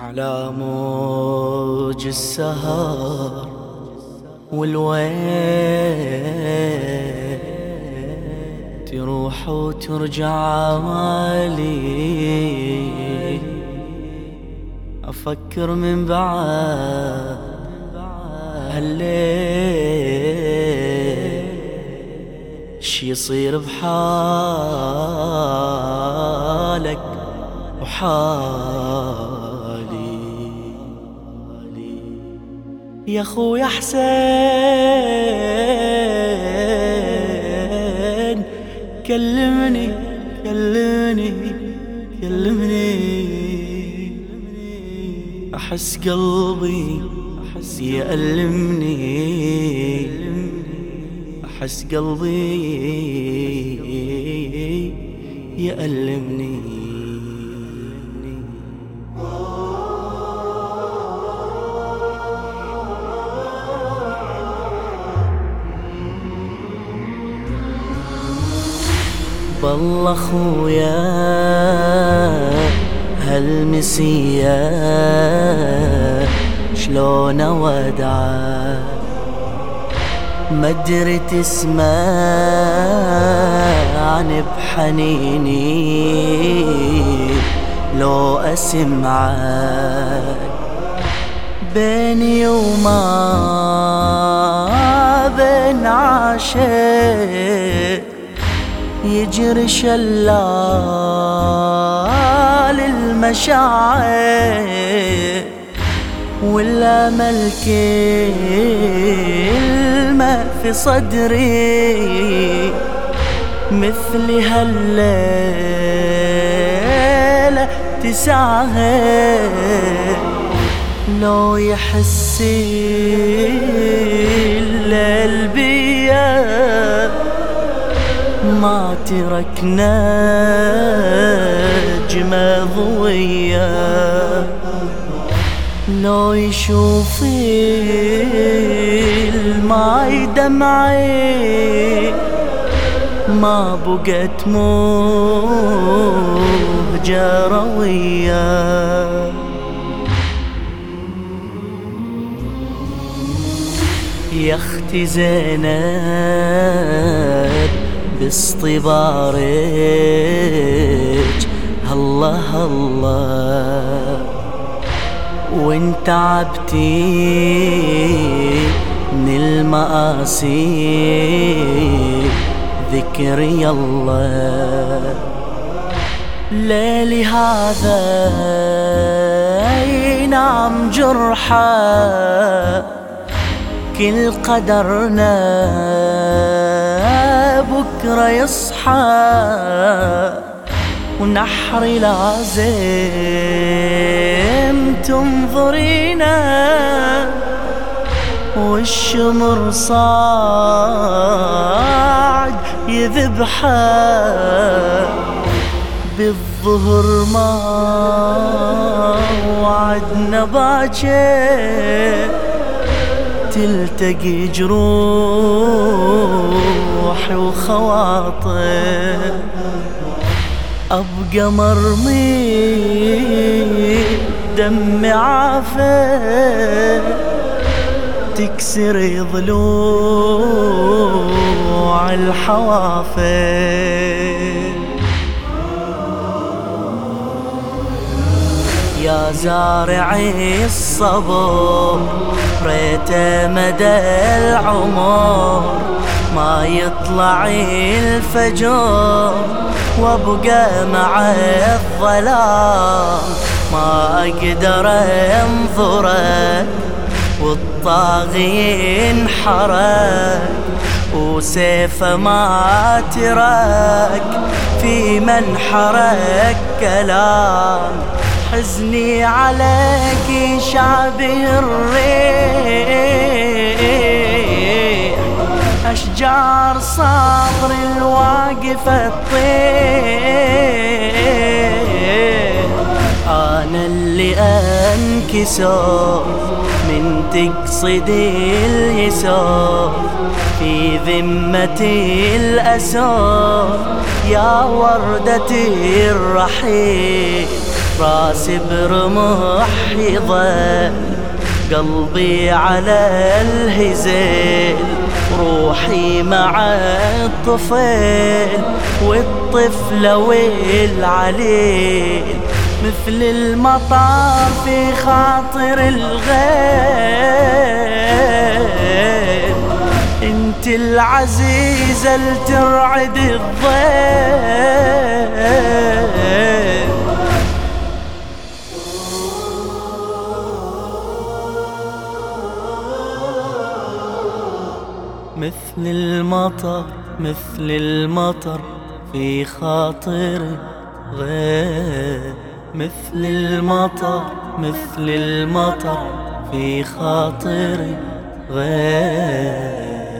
على موج السهر والوين تروح وترجع مالي أفكر من بعد هالليل شي يصير بحالك وحالي يا خويا حسين كلمني كلمني كلمني. أحس قلبي أحس يألمني. أحس قلبي يألمني. بالله خويا هالمسية شلون ودعه ما أدري تسمعني بحنيني. لو اسمعك بيني وما بين عاشق يجري شلال المشاعر ولا كلمة في صدري مثل هالليلة تساهل لو يحس الليل بيه ما تركنا جمى ضوية. لو يشوف الماي دمعي ما بقت مهجة روية. يا أختي زينب باصطبارك الله الله وانت عبتي من المآسي. ذكري الله ليلي هذا ينام جرحة. كل قدرنا. بكرة يصحى ونحري لازم تنظرينا والشمر صاعد يذبحه بالظهر ما وعدنا باكر. تلتقي جروحي وخواطر. أبقى مرمي دمي عافر تكسر ضلوع الحوافر. يا زارعي الصبر ريته مدى العمر ما يطلع الفجر وابقى مع الظلام. ما أقدر أنظرك والطاغي انحرك وسيفه ما ترك في منحرك كلام. حزني عليك شعبي الريح. أشجار صبر الواقف الطير أنا اللي أنكسر من تقصد اليسار. في ذمتي الأسار يا وردتي الرحيل. راسي برمح يظل قلبي على الهزيل روحي مع الطفل والطفلة والعليل. مثل المطر في خاطر الغيل انت العزيزة لترعد الضيل. مثل المطر مثل المطر في خاطري غير. مثل المطر مثل المطر في خاطري غير.